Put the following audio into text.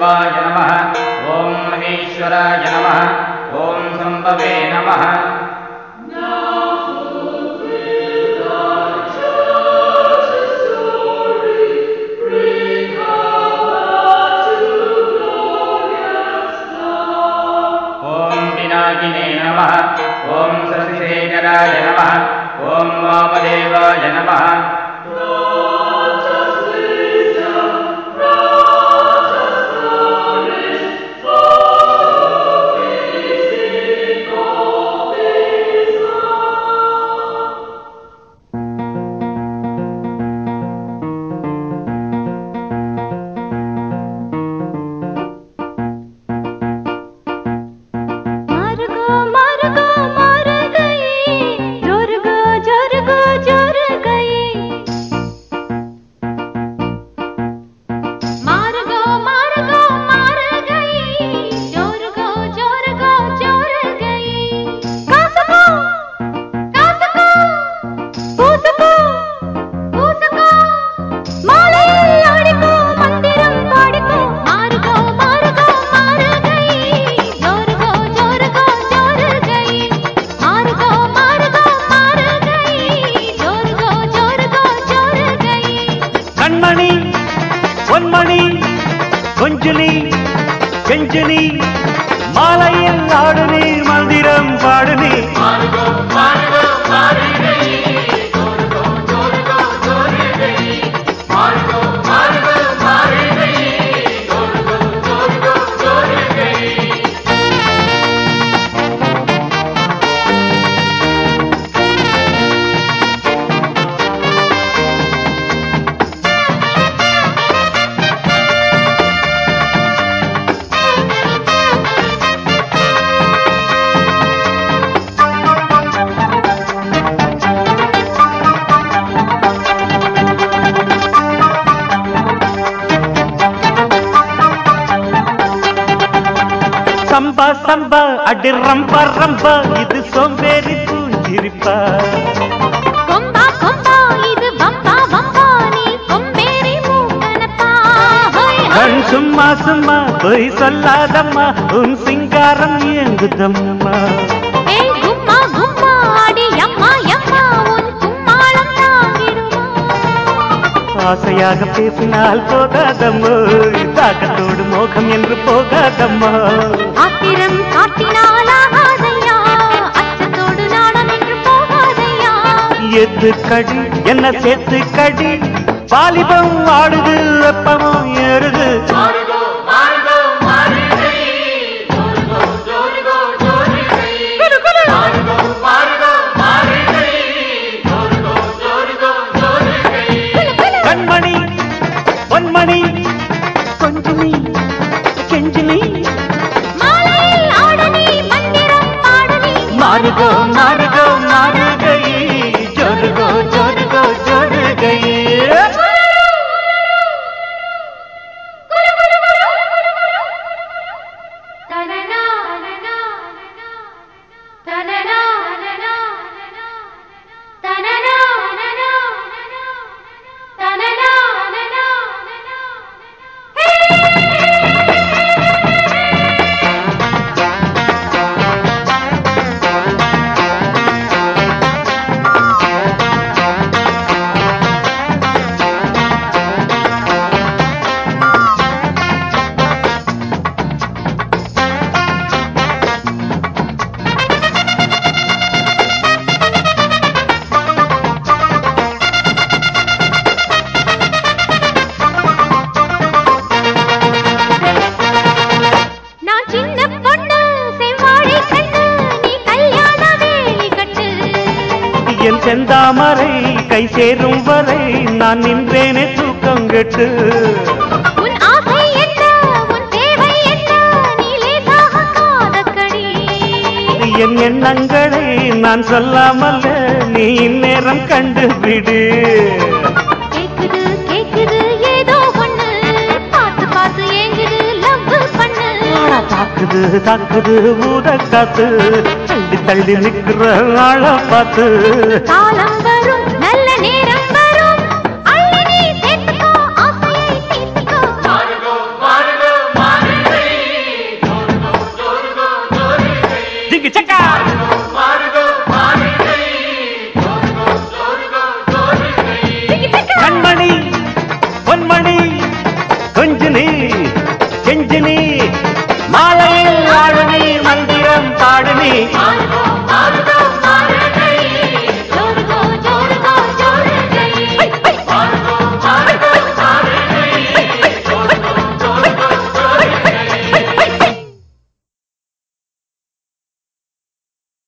महादेवाय नमः। ॐ महेश्वराय नमः। ॐ सम्भवे नमः। ॐ शशिशेखराय नमः। ॐ वामदेवाय नमः கெஞ்சுனி மாலையில் ஆடுனி மந்திரம் பாடுனி அடி ரம்பா ரம்பா இது சோம்பேறி பூஞ்சிரிப்பா. கொம்பா கொம்பா இது வம்பா வம்பா நீ கொம்பேறி மூக்கனப்பா. கண் சும்மா சும்மா பொய் சொல்லாதம்மா உன் சிங்காரம் இயங்குதம்மா. ஆசையாக பேசினால் போகாதம்மோ தாக்கத்தோடு மோகம் என்று போகாதம்மா. ஆத்திரம் காட்டினால் ஆகாதையா அச்சத்தோடு நாணம் என்று போகாதையா? எது கடி? என்ன சேர்த்து கடி? வாலிபம் ஆடுது வெப்பமும் ஏறுது. பாடனி மாறுகோ மாறுகோ மாறுகை ஜோருகோ ஜோருகோ ஜோருகை தனனா என் செந்தாமரை கை சேரும் வரை நான் நின்றேனே தூக்கம் கெட்டு என் எண்ணங்களை நான் சொல்லாமல் நீ இந்நேரம் கண்டுபிடு கேக்குது கேக்குது ஏதோ ஒண்ணு. பார்த்து பார்த்து ஏங்குது லவ் பண்ணு. தாக்குது தாக்குது ஊத காத்து தள்ளி தள்ளி நிக்கிற ஆள பார்த்து. காலம் வரும் நல்ல நேரம் வரும். அள்ளி நீ சேர்த்துக்கோ ஆசையை பாடு நீ.